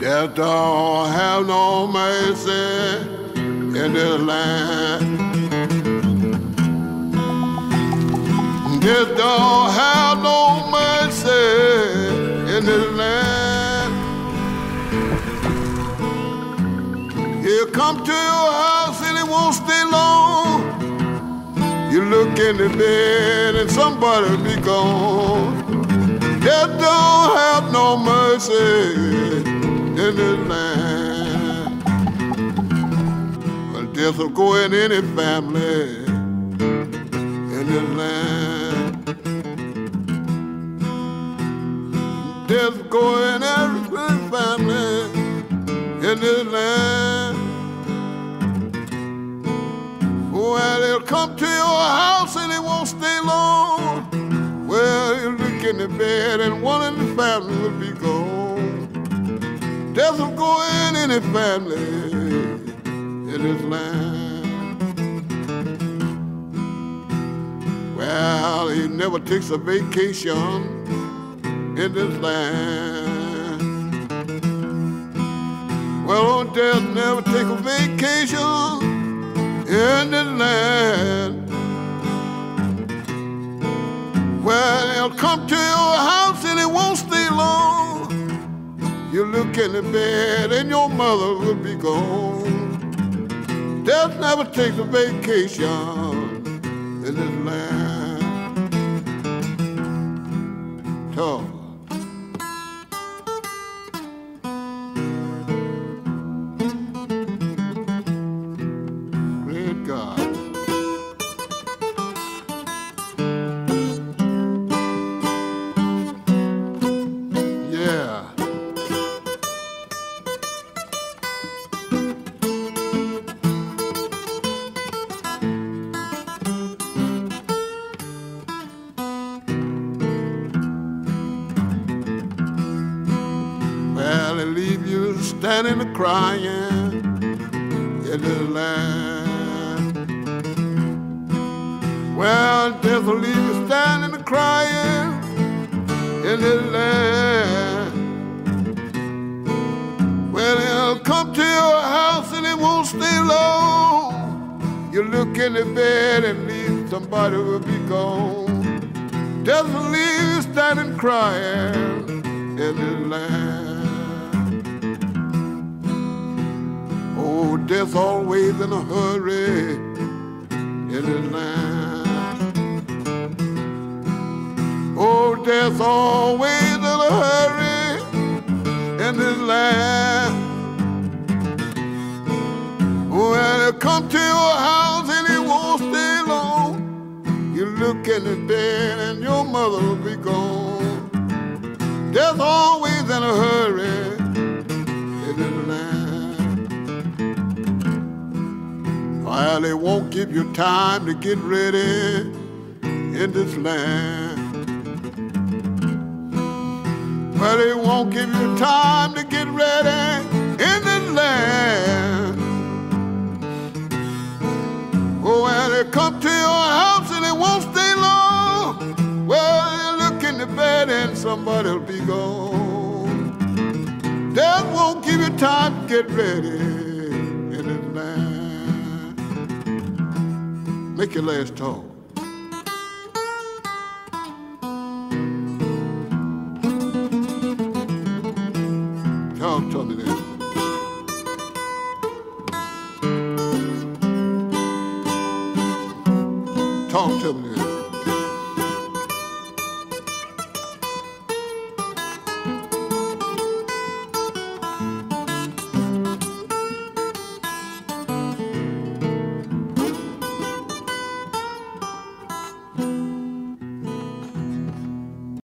Death don't have no mercy in this land. Death don't have no mercy in this land. He'll come to your house and it won't stay long. You look in the bed and somebody be gone. Death don't have no mercy in this land. Well, death will go in any family in this land. Death will go every family in this land. Well, they'll come to your house and it won't stay long. Well, you look in the bed and one in the family will be gone. Death will go in any family in this land. Well, he never takes a vacation in this land. Well, old death never take a vacation in this land. Well, he'll come to your house and it won't stay long. You look in the bed and your mother will be gone. Death never takes a vacation in this land. Talk. Standing and crying in the land. Well, death will leave you standing and crying in the land. Well, he'll come to your house and it won't stay long. You look in the bed and leave somebody will be gone. Death will leave you standing crying in the land. Oh, death always in a hurry in the land. Oh, death always in a hurry in this land. Well, it come to your house and it won't stay long. You look in the Well, they won't give you time to get ready in this land. Well, they won't give you time to get ready in this land. Oh, well, they come to your house and it won't stay long. Well, you look in the bed and somebody'll be gone. Death won't give you time to get ready Make your last talk. Talk to me then. Talk to me then.